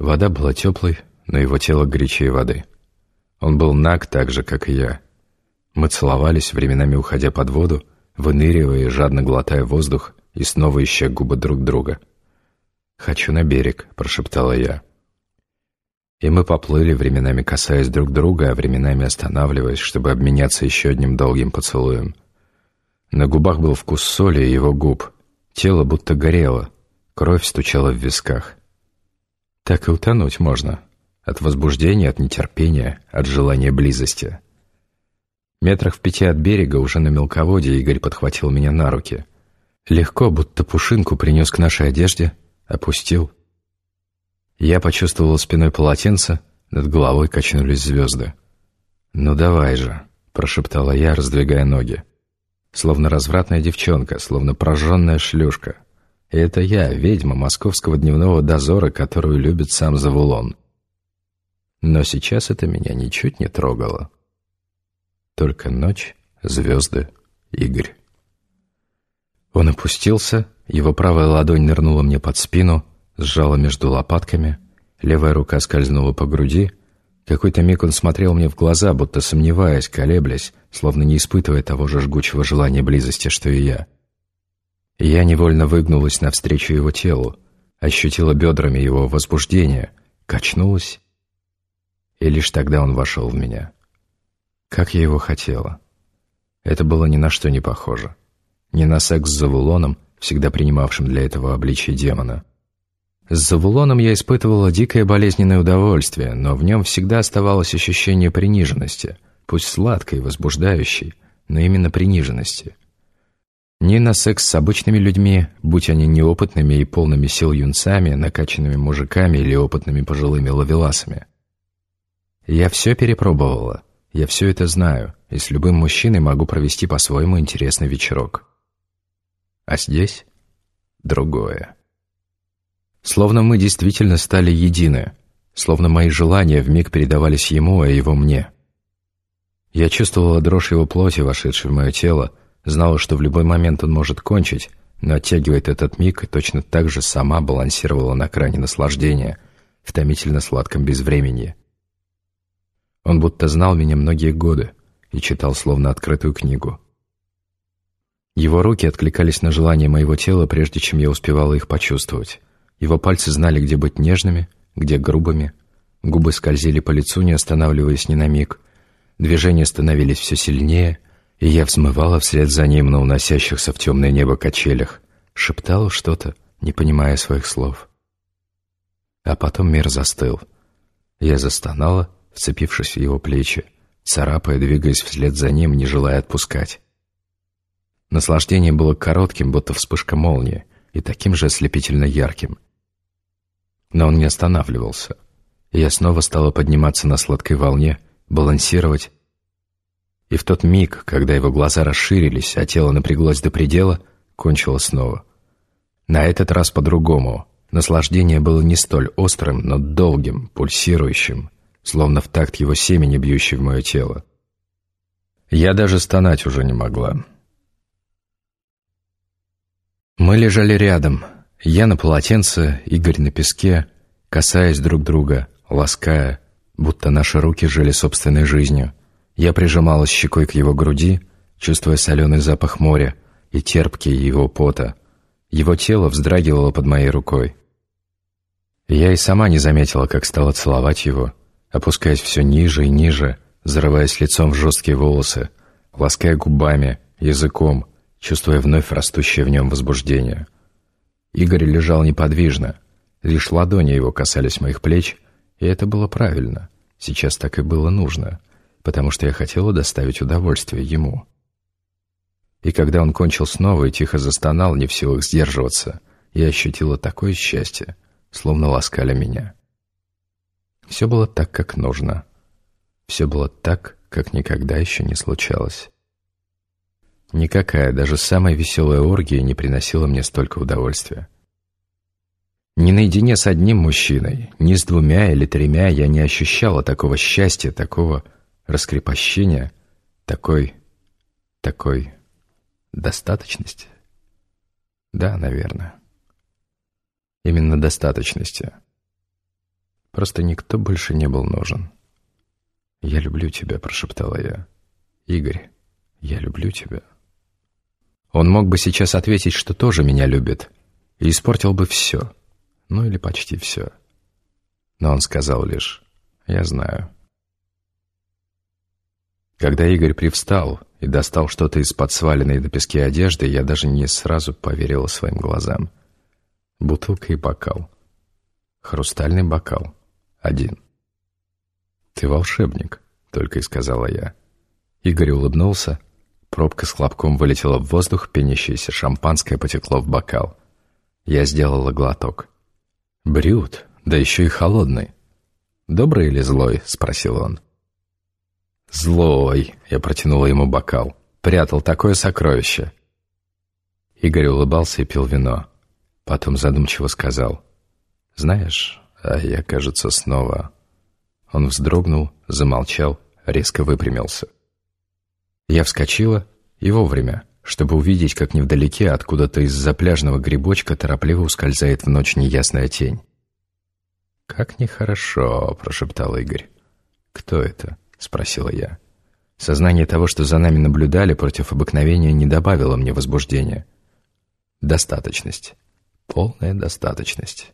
Вода была теплой, но его тело горячее воды. Он был наг так же, как и я. Мы целовались, временами уходя под воду, выныривая и жадно глотая воздух и снова ища губы друг друга. «Хочу на берег», — прошептала я. И мы поплыли, временами касаясь друг друга, а временами останавливаясь, чтобы обменяться еще одним долгим поцелуем. На губах был вкус соли и его губ. Тело будто горело, кровь стучала в висках. Так и утонуть можно. От возбуждения, от нетерпения, от желания близости. Метрах в пяти от берега, уже на мелководье, Игорь подхватил меня на руки. Легко, будто пушинку принес к нашей одежде, опустил. Я почувствовал спиной полотенце, над головой качнулись звезды. «Ну давай же», — прошептала я, раздвигая ноги. Словно развратная девчонка, словно прожженная шлюшка. Это я, ведьма московского дневного дозора, которую любит сам Завулон. Но сейчас это меня ничуть не трогало. Только ночь, звезды, Игорь. Он опустился, его правая ладонь нырнула мне под спину, сжала между лопатками, левая рука скользнула по груди. Какой-то миг он смотрел мне в глаза, будто сомневаясь, колеблясь, словно не испытывая того же жгучего желания близости, что и я. Я невольно выгнулась навстречу его телу, ощутила бедрами его возбуждение, качнулась, и лишь тогда он вошел в меня. Как я его хотела. Это было ни на что не похоже. Ни на секс с Завулоном, всегда принимавшим для этого обличие демона. С Завулоном я испытывала дикое болезненное удовольствие, но в нем всегда оставалось ощущение приниженности — пусть сладкой и возбуждающей, но именно приниженности. Ни на секс с обычными людьми, будь они неопытными и полными сил юнцами, накачанными мужиками или опытными пожилыми ловеласами. Я все перепробовала, я все это знаю, и с любым мужчиной могу провести по-своему интересный вечерок. А здесь другое. Словно мы действительно стали едины, словно мои желания вмиг передавались ему, а его мне. Я чувствовала дрожь его плоти, вошедшей в мое тело, знала, что в любой момент он может кончить, но оттягивает этот миг и точно так же сама балансировала на кране наслаждения, в томительно сладком безвременье. Он будто знал меня многие годы и читал словно открытую книгу. Его руки откликались на желания моего тела, прежде чем я успевала их почувствовать. Его пальцы знали, где быть нежными, где грубыми. Губы скользили по лицу, не останавливаясь ни на миг — Движения становились все сильнее, и я взмывала вслед за ним на уносящихся в темное небо качелях, шептала что-то, не понимая своих слов. А потом мир застыл. Я застонала, вцепившись в его плечи, царапая, двигаясь вслед за ним, не желая отпускать. Наслаждение было коротким, будто вспышка молнии, и таким же ослепительно ярким. Но он не останавливался, я снова стала подниматься на сладкой волне, балансировать. И в тот миг, когда его глаза расширились, а тело напряглось до предела, кончило снова. На этот раз по-другому. Наслаждение было не столь острым, но долгим, пульсирующим, словно в такт его семени, бьющей в мое тело. Я даже стонать уже не могла. Мы лежали рядом, я на полотенце, Игорь на песке, касаясь друг друга, лаская, будто наши руки жили собственной жизнью. Я прижималась щекой к его груди, чувствуя соленый запах моря и терпкий его пота. Его тело вздрагивало под моей рукой. Я и сама не заметила, как стала целовать его, опускаясь все ниже и ниже, зарываясь лицом в жесткие волосы, лаская губами, языком, чувствуя вновь растущее в нем возбуждение. Игорь лежал неподвижно, лишь ладони его касались моих плеч — и это было правильно. Сейчас так и было нужно, потому что я хотела доставить удовольствие ему. И когда он кончил снова и тихо застонал, не в силах сдерживаться, я ощутила такое счастье, словно ласкали меня. Все было так, как нужно. Все было так, как никогда еще не случалось. Никакая, даже самая веселая оргия не приносила мне столько удовольствия. Ни наедине с одним мужчиной, ни с двумя или тремя я не ощущала такого счастья, такого раскрепощения, такой, такой достаточности. Да, наверное. Именно достаточности. Просто никто больше не был нужен. «Я люблю тебя», — прошептала я. «Игорь, я люблю тебя». Он мог бы сейчас ответить, что тоже меня любит, и испортил бы все, ну или почти все. Но он сказал лишь «Я знаю». Когда Игорь привстал и достал что-то из-под сваленной на песке одежды, я даже не сразу поверила своим глазам. Бутылка и бокал. Хрустальный бокал. Один. «Ты волшебник», — только и сказала я. Игорь улыбнулся. Пробка с хлопком вылетела в воздух, пенящееся шампанское потекло в бокал. Я сделала глоток. «Брют, да еще и холодный». «Добрый или злой?» — спросил он. «Злой!» — я протянула ему бокал. «Прятал такое сокровище!» Игорь улыбался и пил вино. Потом задумчиво сказал. «Знаешь, а я, кажется, снова...» Он вздрогнул, замолчал, резко выпрямился. Я вскочила, и вовремя, чтобы увидеть, как невдалеке откуда-то из-за пляжного грибочка торопливо ускользает в ночь неясная тень. «Как нехорошо», — прошептал Игорь. «Кто это?» — спросила я. Сознание того, что за нами наблюдали против обыкновения, не добавило мне возбуждения. Достаточность. Полная достаточность.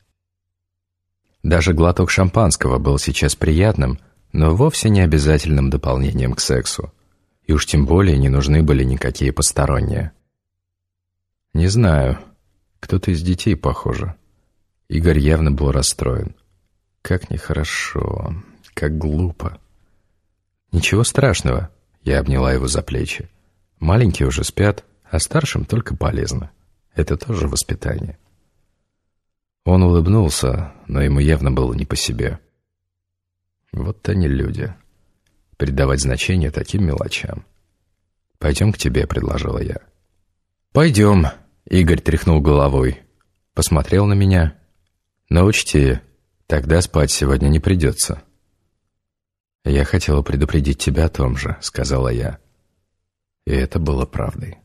Даже глоток шампанского был сейчас приятным, но вовсе не обязательным дополнением к сексу. И уж тем более не нужны были никакие посторонние. Не знаю. Кто-то из детей, похоже. Игорь явно был расстроен. Как нехорошо, как глупо. Ничего страшного, я обняла его за плечи. Маленькие уже спят, а старшим только полезно. Это тоже воспитание. Он улыбнулся, но ему явно было не по себе. Вот они люди. Придавать значение таким мелочам. «Пойдем к тебе», — предложила я. «Пойдем», — Игорь тряхнул головой. Посмотрел на меня. «Но учти, тогда спать сегодня не придется». «Я хотела предупредить тебя о том же», — сказала я. И это было правдой.